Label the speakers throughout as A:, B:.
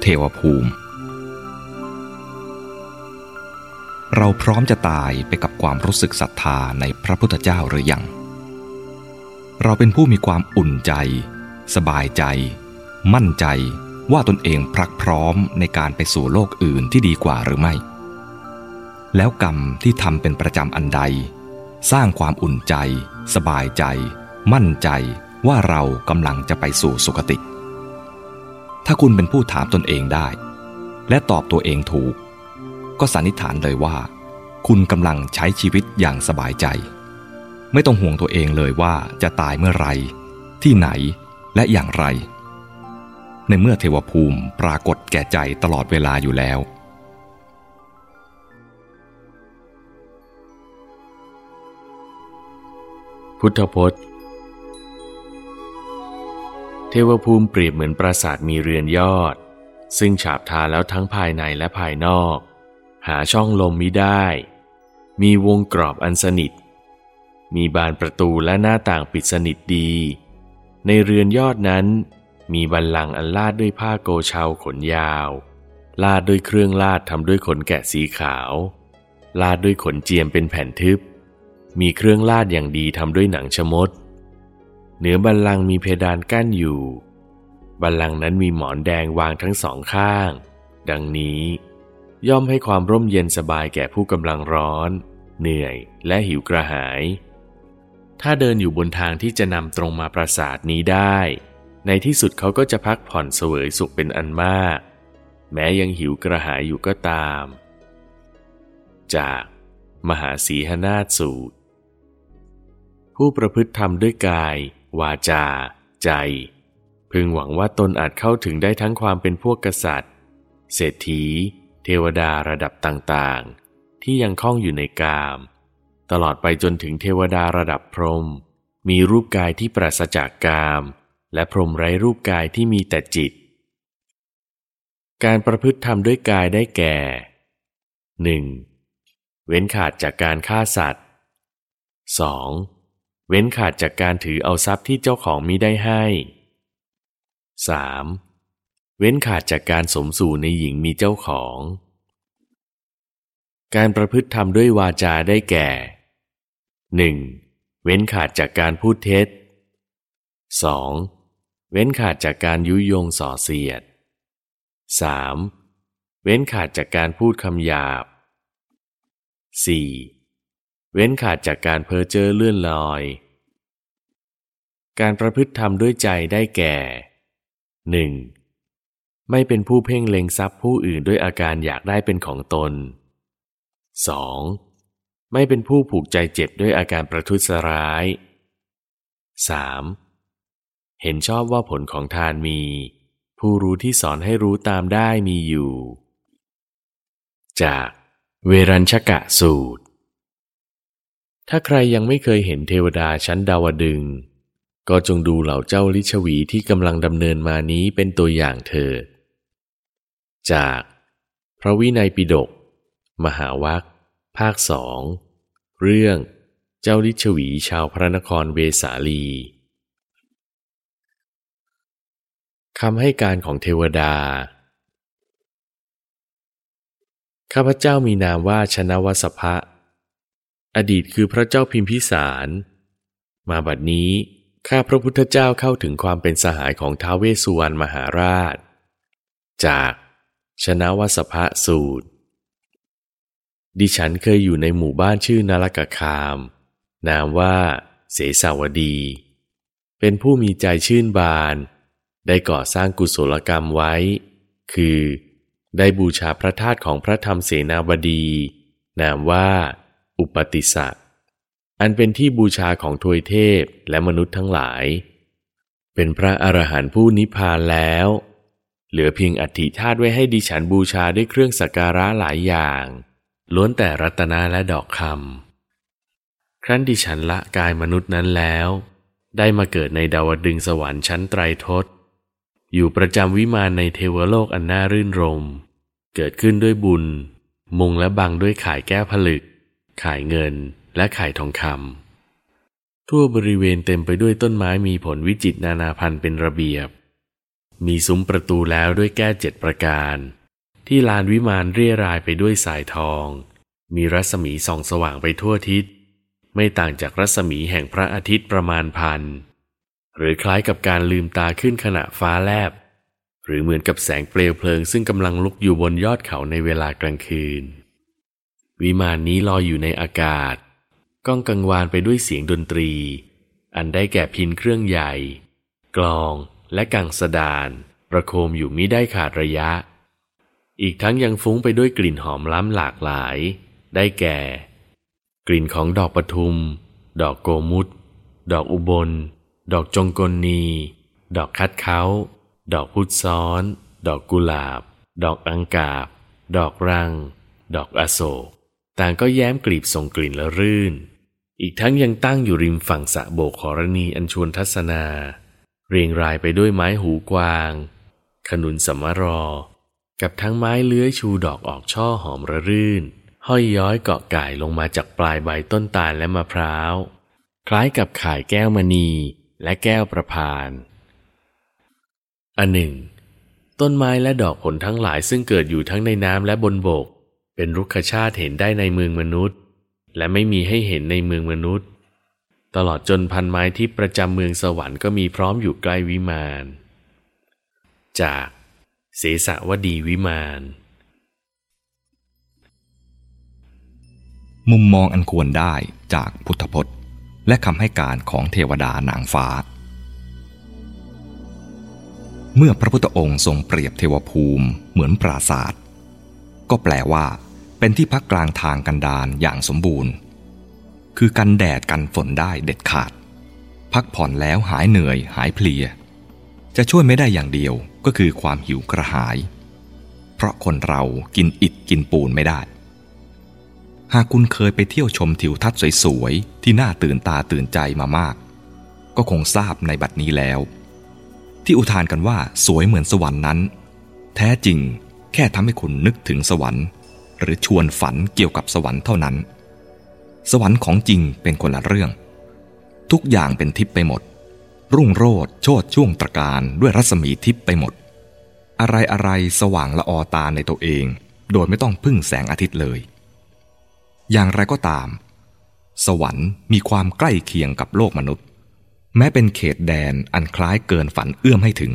A: เทวภูมิ เราพร้อมจะตายไปกับความรู้สึกศรัทธาในพระพุทธเจ้าหรือยัง เราเป็นผู้มีความอุ่นใจ สบายใจ มั่นใจว่าตนเองพรักพร้อมในการไปสู่โลกอื่นที่ดีกว่าหรือไม่ แล้วกรรมที่ทำเป็นประจำอันใด สร้างความอุ่นใจ สบายใจ มั่นใจว่าเรากำลังจะไปสู่สุคติ ถ้าคุณเป็นผู้ถามตนเองได้ และตอบตัวเองถูก ก็สันนิษฐานเลยว่า คุณกำลังใช้ชีวิตอย่างสบายใจ ไม่ต้องห่วงตัวเองเลยว่าจะตายเมื่อไร ที่ไหนและอย่างไร ในเมื่อเทวภูมิปรากฏแก่ใจตลอดเวลาอยู่แล้ว
B: พุทธพจน์ เทวภูมิเปรียบเหมือนปราสาทมีเรือนยอด ซึ่งฉาบทาแล้วทั้งภายในและภายนอก หาช่องลมมิได้ มีวงกรอบอันสนิท มีบานประตูและหน้าต่างปิดสนิทดี ในเรือนยอดนั้น มีบันลังอันลาดด้วยผ้าโกเชาขนยาว ลาดด้วยเครื่องลาดทำด้วยขนแกะสีขาว ลาดด้วยขนเจียมเป็นแผ่นทึบ มีเครื่องลาดอย่างดีทำด้วยหนังชมด เหนือบันลังก์มีเพดานกั้นอยู่ บันลังก์นั้นมีหมอนแดงวางทั้งสองข้าง ดังนี้ ย่อมให้ความร่มเย็นสบายแก่ผู้กำลังร้อน เหนื่อยและหิวกระหาย ถ้าเดินอยู่บนทางที่จะนำตรงมาปราสาทนี้ได้ ในที่สุดเขาก็จะพักผ่อนเสวยสุขเป็นอันมาก แม้ยังหิวกระหายอยู่ก็ตาม จาก มหาสีหนาสูตร ผู้ประพฤติธรรมด้วยกาย วาจา ใจ พึงหวังว่าตนอาจเข้าถึงได้ทั้งความเป็นพวกกษัตริย์ เศรษฐี เทวดาระดับต่างๆ ที่ยังคล้องอยู่ในกาม ตลอดไปจนถึงเทวดาระดับพรหมมีรูปกายที่ปราศจากกาม และพรหมไร้รูปกายที่มีแต่จิต การประพฤติธรรมด้วยกายได้แก่ 1. เว้นขาดจากการฆ่าสัตว์ 2. เว้นขาดจากการถือเอาทรัพย์ที่เจ้าของมิได้ให้ 3. เว้นขาดจากการสมสู่ในหญิงมีเจ้าของ การประพฤติธรรมด้วยวาจาได้แก่ 1. เว้นขาดจากการพูดเท็จ 2. เว้นขาดจากการยุยงส่อเสียด 3. เว้นขาดจากการพูดคำหยาบ 4. เว้นขาดจากการเพ้อเจ้อเลื่อนลอย การประพฤติธรรมด้วยใจได้แก่ 1. ไม่เป็นผู้เพ่งเล็งทรัพย์ผู้อื่นด้วยอาการอยากได้เป็นของตน 2. ไม่เป็นผู้ผูกใจเจ็บด้วยอาการประทุษร้าย 3. เห็นชอบว่าผลของทานมี ผู้รู้ที่สอนให้รู้ตามได้มีอยู่ จากเวรัญชกะสูตร ถ้าใครยังไม่เคยเห็นเทวดาชั้นดาวดึง ก็จงดูเหล่าเจ้าลิชวีที่กำลังดำเนินมานี้เป็นตัวอย่างเถิดจาก พระวินัยปิฎกมหาวัคภาคสองเรื่องเจ้าลิชวีชาวพระนครเวสาลีคำให้การของเทวดา ข้าพเจ้ามีนามว่าชนะวสภะ อดีตคือพระเจ้าพิมพิสาร มาบัดนี้ข้าพระพุทธเจ้าเข้าถึงความเป็นสหายของท้าวเวสสุวรรณมหาราช จากชนะวสภะสูตร ดิฉันเคยอยู่ในหมู่บ้านชื่อนารกคาม นามว่า เสสาวดี เป็นผู้มีใจชื่นบาน ได้ก่อสร้างกุศลกรรมไว้ คือ ได้บูชาพระธาตุของพระธรรมเสนาบดี นามว่า อุปติสสะอันเป็นที่บูชาของทวยเทพและมนุษย์ทั้งหลาย เป็นพระอรหันต์ผู้นิพพานแล้ว เหลือเพียงอัฐิธาตุไว้ให้ดิฉันบูชาด้วยเครื่องสักการะหลายอย่าง ล้วนแต่รัตนาและดอกคำครั้นดิฉันละกายมนุษย์นั้นแล้ว ได้มาเกิดในดาวดึงสวรรค์ชั้นไตรทศ อยู่ประจำวิมานในเทวโลกอันน่ารื่นรม เกิดขึ้นด้วยบุญ มุงและบังด้วยข่ายแก้วผลึก ขายเงินและขายทองคำทั่วบริเวณเต็มไปด้วยต้นไม้มีผลวิจิตรนานาพันธุ์เป็นระเบียบ มีซุ้มประตูแล้วด้วยแก้เจ็ดประการ ที่ลานวิมานเรียรายไปด้วยสายทอง มีรัศมีส่องสว่างไปทั่วทิศ ไม่ต่างจากรัศมีแห่งพระอาทิตย์ประมาณพันหรือคล้ายกับการลืมตาขึ้นขณะฟ้าแลบ หรือเหมือนกับแสงเปลวเพลิงซึ่งกำลังลุกอยู่บนยอดเขาในเวลากลางคืน วิมานนี้ลอยอยู่ในอากาศ ก้องกังวานไปด้วยเสียงดนตรี อันได้แก่พินเครื่องใหญ่ กลองและกังสดานประโคมอยู่มิได้ขาดระยะ อีกทั้งยังฟุ้งไปด้วยกลิ่นหอมล้ำหลากหลาย ได้แก่ กลิ่นของดอกปทุม ดอกโกมุตดอกอุบล ดอกจงกลนี ดอกคัดเขาดอกพุทซ้อน ดอกกุหลาบ ดอกอังกาบ ดอกรัง ดอกอโศก ต่างก็แย้มกลีบส่งกลิ่นละรื่น อีกทั้งยังตั้งอยู่ริมฝั่งสะโบกขอรณีอันชวนทัศนา เรียงรายไปด้วยไม้หูกวาง ขนุนสมรอ กับทั้งไม้เลื้อยชูดอกออกช่อหอมระรื่น ห้อยย้อยเกาะก่ายลงมาจากปลายใบต้นตาลและมะพร้าว คล้ายกับข่ายแก้วมณีและแก้วประพานอันหนึ่ง ต้นไม้และดอกผลทั้งหลายซึ่งเกิดอยู่ทั้งในน้ำและบนบก เป็นรุกขชาติเห็นได้ในเมืองมนุษย์ และไม่มีให้เห็นในเมืองมนุษย์ ตลอดจนพันไม้ที่ประจำเมืองสวรรค์ก็มีพร้อมอยู่ใกล้วิมาน จากเสสะวดีวิมาน
A: มุมมองอันควรได้จากพุทธพจน์ และคำให้การของเทวดานางฟ้า เมื่อพระพุทธองค์ทรงเปรียบเทวภูมิเหมือนปราศาสตร์ก็แปลว่า เป็นที่พักกลางทางกันดารอย่างสมบูรณ์ คือกันแดดกันฝนได้เด็ดขาด พักผ่อนแล้วหายเหนื่อยหายเพลีย จะช่วยไม่ได้อย่างเดียวก็คือความหิวกระหาย เพราะคนเรากินอิดกินปูนไม่ได้ หากคุณเคยไปเที่ยวชมทิวทัศน์สวยๆ ที่น่าตื่นตาตื่นใจมามาก ก็คงทราบในบัดนี้แล้ว ที่อุทานกันว่าสวยเหมือนสวรรค์นั้น แท้จริงแค่ทำให้คุณนึกถึงสวรรค์ หรือชวนฝันเกี่ยวกับสวรรค์เท่านั้น สวรรค์ของจริงเป็นคนละเรื่อง ทุกอย่างเป็นทิพย์ไปหมด รุ่งโรดโชดช่วงตรการด้วยรัศมีทิพย์ไปหมด อะไรอะไรสว่างละออตาในตัวเอง โดยไม่ต้องพึ่งแสงอาทิตย์เลย อย่างไรก็ตาม สวรรค์มีความใกล้เคียงกับโลกมนุษย์ แม้เป็นเขตแดนอันคล้ายเกินฝันเอื้อมให้ถึง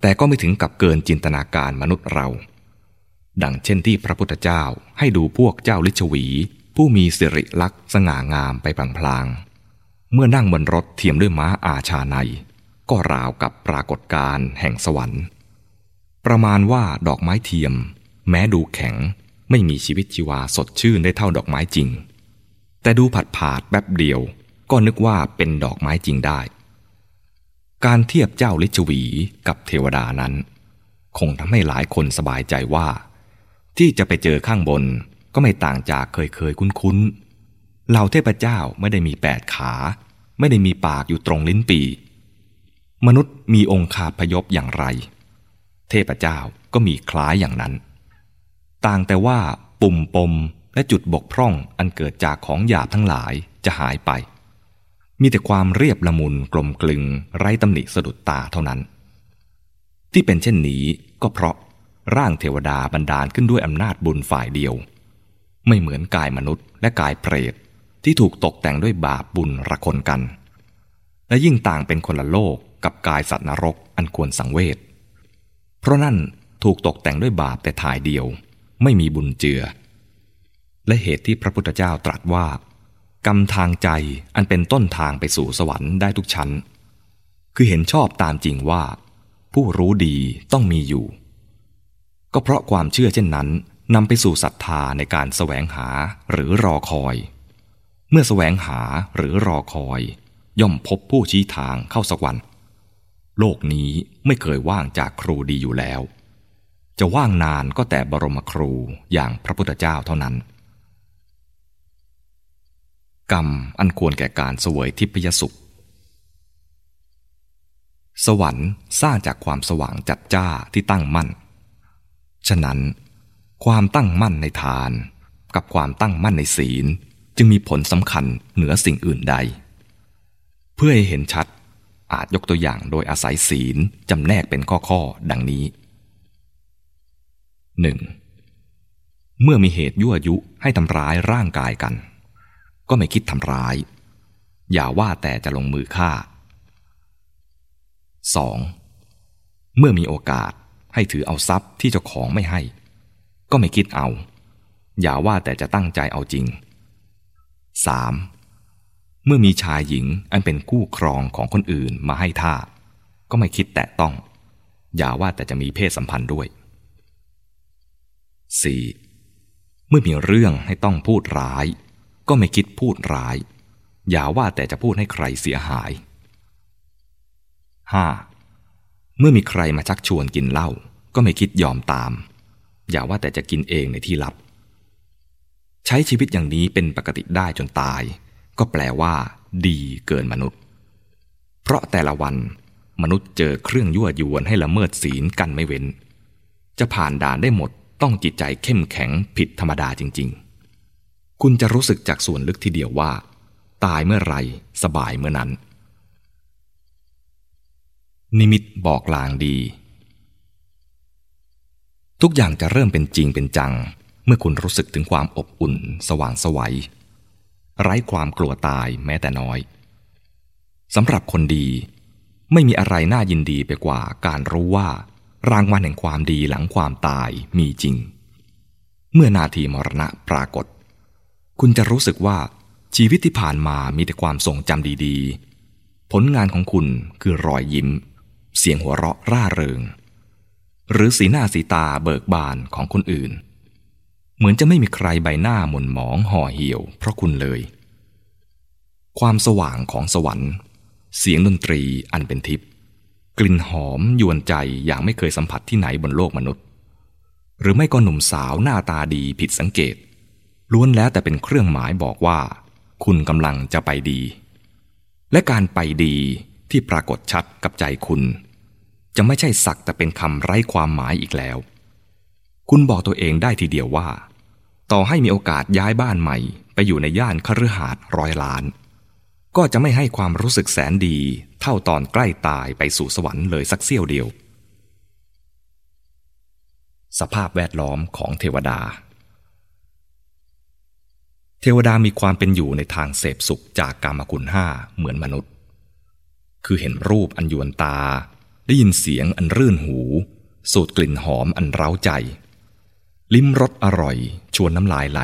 A: แต่ก็ไม่ถึงกับเกินจินตนาการมนุษย์เรา ดังเช่นที่พระพุทธเจ้าให้ดูพวกเจ้าลิชวี ผู้มีสิริลักษณ์สง่างามไปพลางๆ เมื่อนั่งบนรถเทียมด้วยม้าอาชาใน ก็ราวกับปรากฏการแห่งสวรรค์ ประมาณว่าดอกไม้เทียม แม้ดูแข็งไม่มีชีวิตชีวาสดชื่นได้เท่าดอกไม้จริง แต่ดูผัดผาดแป๊บเดียว ก็นึกว่าเป็นดอกไม้จริงได้ การเทียบเจ้าลิชวีกับเทวดานั้น คงทำให้หลายคนสบายใจว่า ที่จะไปเจอข้างบนก็ไม่ต่างจากเคยเคยคุ้นๆเหล่าเทพเจ้าไม่ได้มีแปดขา ไม่ได้มีปากอยู่ตรงลิ้นปีมนุษย์มีองค์คาพยพอย่างไร เทพเจ้าก็มีคล้ายอย่างนั้น ต่างแต่ว่าปุ่มปมและจุดบกพร่องอันเกิดจากของหยาบทั้งหลายจะหายไป มีแต่ความเรียบละมุนกลมกลึงไร้ตำหนิสะดุดตาเท่านั้น ที่เป็นเช่นนี้ก็เพราะ ร่างเทวดาบันดาลขึ้นด้วยอำนาจบุญฝ่ายเดียว ไม่เหมือนกายมนุษย์และกายเปรตที่ถูกตกแต่งด้วยบาปบุญระคนกัน และยิ่งต่างเป็นคนละโลกกับกายสัตว์นรกอันควรสังเวช เพราะนั่นถูกตกแต่งด้วยบาปแต่ทายเดียว ไม่มีบุญเจือ และเหตุที่พระพุทธเจ้าตรัสว่า กรรมทางใจอันเป็นต้นทางไปสู่สวรรค์ได้ทุกชั้น คือเห็นชอบตามจริงว่า ผู้รู้ดีต้องมีอยู่ ก็เพราะความเชื่อเช่นนั้นนำไปสู่ศรัทธาในการแสวงหาหรือรอคอย เมื่อแสวงหาหรือรอคอย ย่อมพบผู้ชี้ทางเข้าสักวันโลกนี้ไม่เคยว่างจากครูดีอยู่แล้ว จะว่างนานก็แต่บรมครูอย่างพระพุทธเจ้าเท่านั้น กรรมอันควรแก่การเสวยทิพยสุข สวรรค์สร้างจากความสว่างจัดจ้าที่ตั้งมั่น ฉะนั้น ความตั้งมั่นในทาน กับความตั้งมั่นในศีลจึงมีผลสำคัญเหนือสิ่งอื่นใด เพื่อให้เห็นชัดอาจยกตัวอย่างโดยอาศัยศีลจำแนกเป็นข้อๆ ดังนี้ 1. เมื่อมีเหตุยั่วยุให้ทำร้ายร่างกายกัน ก็ไม่คิดทำร้าย อย่าว่าแต่จะลงมือฆ่า 2. เมื่อมีโอกาส ให้ถือเอาทรัพย์ที่เจ้าของไม่ให้ ก็ไม่คิดเอา อย่าว่าแต่จะตั้งใจเอาจริง 3. เมื่อมีชายหญิงอันเป็นคู่ครองของคนอื่นมาให้ท่า ก็ไม่คิดแตะต้อง อย่าว่าแต่จะมีเพศสัมพันธ์ด้วย 4. เมื่อมีเรื่องให้ต้องพูดร้าย ก็ไม่คิดพูดร้าย อย่าว่าแต่จะพูดให้ใครเสียหาย 5. เมื่อมีใครมาชักชวนกินเหล้าก็ไม่คิดยอมตาม อย่าว่าแต่จะกินเองในที่ลับ ใช้ชีวิตอย่างนี้เป็นปกติได้จนตาย ก็แปลว่า ดีเกินมนุษย์ เพราะแต่ละวันมนุษย์เจอเครื่องยั่วยวนให้ละเมิดศีลกันไม่เว้น จะผ่านด่านได้หมดต้องจิตใจเข้มแข็งผิดธรรมดาจริง ๆ คุณจะรู้สึกจากส่วนลึกทีเดียวว่า ตายเมื่อไรสบายเมื่อนั้น นิมิตบอกลางดี ทุกอย่างจะเริ่มเป็นจริงเป็นจัง เมื่อคุณรู้สึกถึงความอบอุ่น สว่างสวัยไร้ความกลัวตายแม้แต่น้อยสำหรับคนดีไม่มีอะไรน่ายินดีไปกว่าการรู้ว่า รางวัลแห่งความดีหลังความตายมีจริง เมื่อนาทีมรณะปรากฏ คุณจะรู้สึกว่าชีวิตที่ผ่านมามีแต่ความทรงจำดีๆ ผลงานของคุณคือรอยยิ้ม เสียงหัวเราะร่าเริง หรือสีหน้าสีตาเบิกบานของคนอื่น เหมือนจะไม่มีใครใบหน้าหม่นหมองห่อเหี่ยว เพราะคุณเลย ความสว่างของสวรรค์ เสียงดนตรีอันเป็นทิพย์กลิ่นหอมยวนใจอย่างไม่เคยสัมผัสที่ไหนบนโลกมนุษย์ หรือไม่ก็หนุ่มสาวหน้าตาดีผิดสังเกต ล้วนแล้วแต่เป็นเครื่องหมายบอกว่า คุณกำลังจะไปดี และการไปดี ที่ปรากฏชัดกับใจคุณ จะไม่ใช่สักแต่เป็นคำไร้ความหมายอีกแล้ว คุณบอกตัวเองได้ทีเดียวว่า ต่อให้มีโอกาสย้ายบ้านใหม่ ไปอยู่ในย่านคฤหาสน์ร้อยล้าน ก็จะไม่ให้ความรู้สึกแสนดี เท่าตอนใกล้ตายไปสู่สวรรค์เลยสักเสี้ยวเดียว สภาพแวดล้อมของเทวดาเทวดามีความเป็นอยู่ในทางเสพสุขจากกามคุณห้าเหมือนมนุษย์ คือเห็นรูปอันยวนตา ได้ยินเสียงอันรื่นหู สูดกลิ่นหอมอันเร้าใจ ลิ้มรสอร่อย ชวนน้ำลายไหล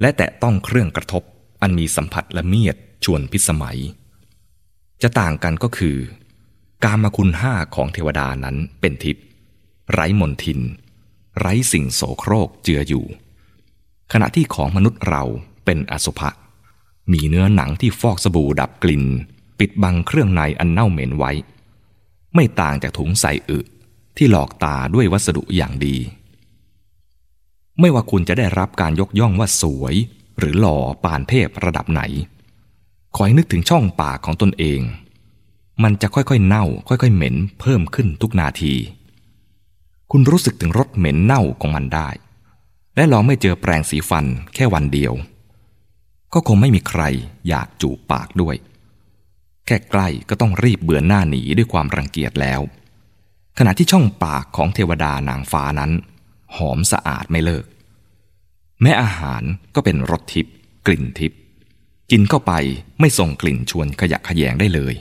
A: และแตะต้องเครื่องกระทบอันมีสัมผัสละเมียดชวนพิสมัย จะต่างกันก็คือ การมาคุณห้าของเทวดานั้นเป็นทิพย์ไร้มนทิน ไร้สิ่งโสโครกเจืออยู่ ขณะที่ของมนุษย์เราเป็นอสุภะมีเนื้อหนังที่ฟอกสบู่ดับกลิ่น ปิดบังเครื่องในอันเน่าเหม็นไว้ ไม่ต่างจากถุงใส่อึ ที่หลอกตาด้วยวัสดุอย่างดี ไม่ว่าคุณจะได้รับการยกย่องว่าสวย หรือหล่อปานเทพระดับไหนคอยนึกถึงช่องปากของตนเอง มันจะค่อยๆเน่า ค่อยๆเหม็นเพิ่มขึ้นทุกนาที คุณรู้สึกถึงรสเหม็นเน่าของมันได้ และลองไม่เจอแปรงสีฟันแค่วันเดียว ก็คงไม่มีใครอยากจูบปากด้วย ค่ใกล้ก็ต้องรีบเบือนหน้าหนีด้วยความรังเกียจแล้ว ขณะที่ช่องปากของเทวดานางฟ้านั้น หอมสะอาดไม่เลิก แม้อาหารก็เป็นรสทิพย์กลิ่นทิพย์กินเข้าไปไม่ส่งกลิ่นชวนขยะขยงได้เลย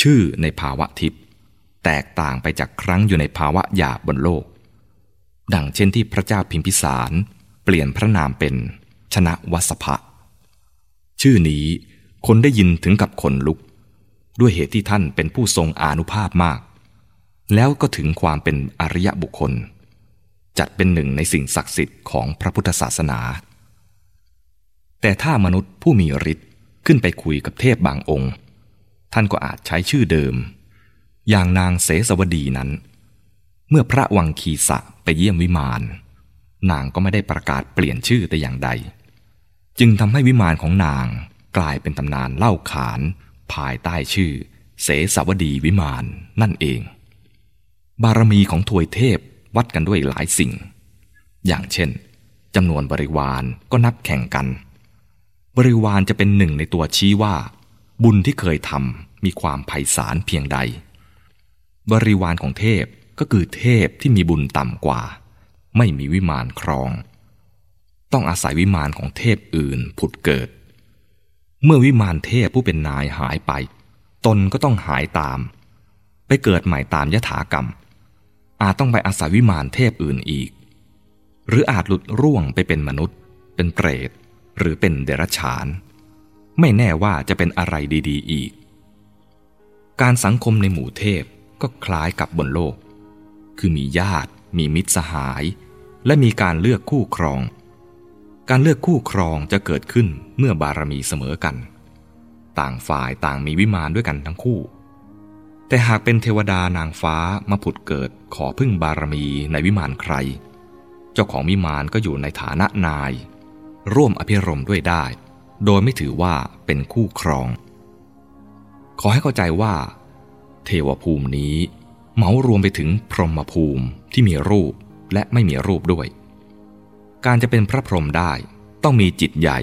A: ชื่อในภาวะทิพย์แตกต่างไปจากครั้งอยู่ในภาวะหยาบบนโลก ดังเช่นที่พระเจ้าพิมพิสาร เปลี่ยนพระนามเป็นชนะวัสภะชื่อนี้ คนได้ยินถึงกับคนลุก ด้วยเหตุที่ท่านเป็นผู้ทรงอานุภาพมาก แล้วก็ถึงความเป็นอริยบุคคล จัดเป็นหนึ่งในสิ่งศักดิ์สิทธิ์ของพระพุทธศาสนา แต่ถ้ามนุษย์ผู้มีฤทธิ์ขึ้นไปคุยกับเทพบางองค์ ท่านก็อาจใช้ชื่อเดิม อย่างนางเสสวดีนั้น เมื่อพระวังคีสะไปเยี่ยมวิมานนางก็ไม่ได้ประกาศเปลี่ยนชื่อแต่อย่างใด จึงทำให้วิมานของนาง กลายเป็นตำนานเล่าขาน ภายใต้ชื่อ เสสวดีวิมานนั่นเอง บารมีของทวยเทพวัดกันด้วยหลายสิ่ง อย่างเช่นจำนวนบริวารก็นับแข่งกัน บริวารจะเป็นหนึ่งในตัวชี้ว่า บุญที่เคยทำมีความไพศาลเพียงใด บริวารของเทพก็คือเทพที่มีบุญต่ำกว่า ไม่มีวิมานครอง ต้องอาศัยวิมานของเทพอื่นผุดเกิด เมื่อวิมานเทพผู้เป็นนายหายไป ตนก็ต้องหายตาม ไปเกิดใหม่ตามยถากรรม อาจต้องไปอาศัยวิมานเทพอื่นอีก หรืออาจหลุดร่วงไปเป็นมนุษย์ เป็นเปรต หรือเป็นเดรัจฉาน ไม่แน่ว่าจะเป็นอะไรดีๆ อีก การสังคมในหมู่เทพก็คล้ายกับบนโลก คือมีญาติ มีมิตรสหาย และมีการเลือกคู่ครอง การเลือกคู่ครองจะเกิดขึ้นเมื่อบารมีเสมอกัน ต่างฝ่ายต่างมีวิมานด้วยกันทั้งคู่ แต่หากเป็นเทวดานางฟ้ามาผุดเกิดขอพึ่งบารมีในวิมานใคร เจ้าของวิมานก็อยู่ในฐานะนาย ร่วมอภิรมด้วยได้ โดยไม่ถือว่าเป็นคู่ครอง ขอให้เข้าใจว่า เทวภูมินี้เหมารวมไปถึงพรหมภูมิที่มีรูปและไม่มีรูปด้วย การจะเป็นพระพรหมได้ต้องมีจิตใหญ่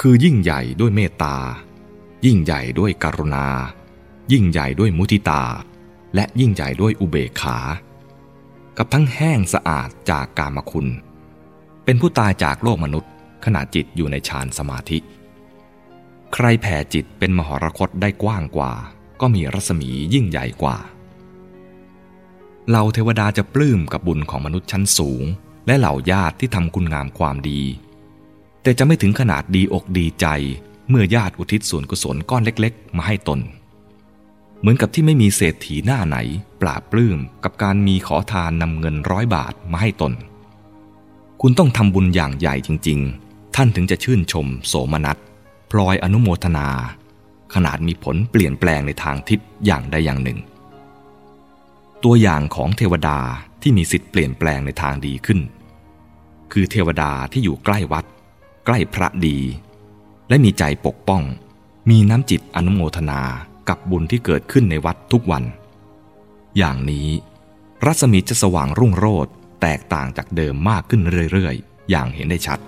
A: คือยิ่งใหญ่ด้วยเมตตา ยิ่งใหญ่ด้วยกรุณา ยิ่งใหญ่ด้วยมุทิตา และยิ่งใหญ่ด้วยอุเบกขา กับทั้งแห้งสะอาดจากกามคุณ เป็นผู้ตายจากโลกมนุษย์ ขณะจิตอยู่ในฌานสมาธิ ใครแผ่จิตเป็นมหรคตได้กว้างกว่า ก็มีรัศมียิ่งใหญ่กว่าเหล่าเทวดาจะปลื้มกับบุญของมนุษย์ชั้นสูง และเหล่าญาติที่ทำคุณงามความดี แต่จะไม่ถึงขนาดดีอกดีใจ เมื่อญาติอุทิศส่วนกุศลก้อนเล็กๆ มาให้ตน เหมือนกับที่ไม่มีเศรษฐีหน้าไหน ปราบปลื้มกับการมีขอทานนำเงินร้อยบาทมาให้ตน คุณต้องทำบุญอย่างใหญ่จริง ๆ ท่านถึงจะชื่นชม โสมนัสพลอยอนุโมทนา ขนาดมีผลเปลี่ยนแปลงในทางทิศอย่างใดอย่างหนึ่ง ตัวอย่างของเทวดา ที่มีสิทธิ์เปลี่ยนแปลงในทางดีขึ้น คือเทวดาที่อยู่ใกล้วัด ใกล้พระดี และมีใจปกป้อง มีน้ำจิตอนุโมทนากับบุญที่เกิดขึ้นในวัดทุกวัน อย่างนี้ รัศมีจะสว่างรุ่งโรจน์แตกต่างจากเดิมมากขึ้นเรื่อยๆ อย่างเห็นได้ชัด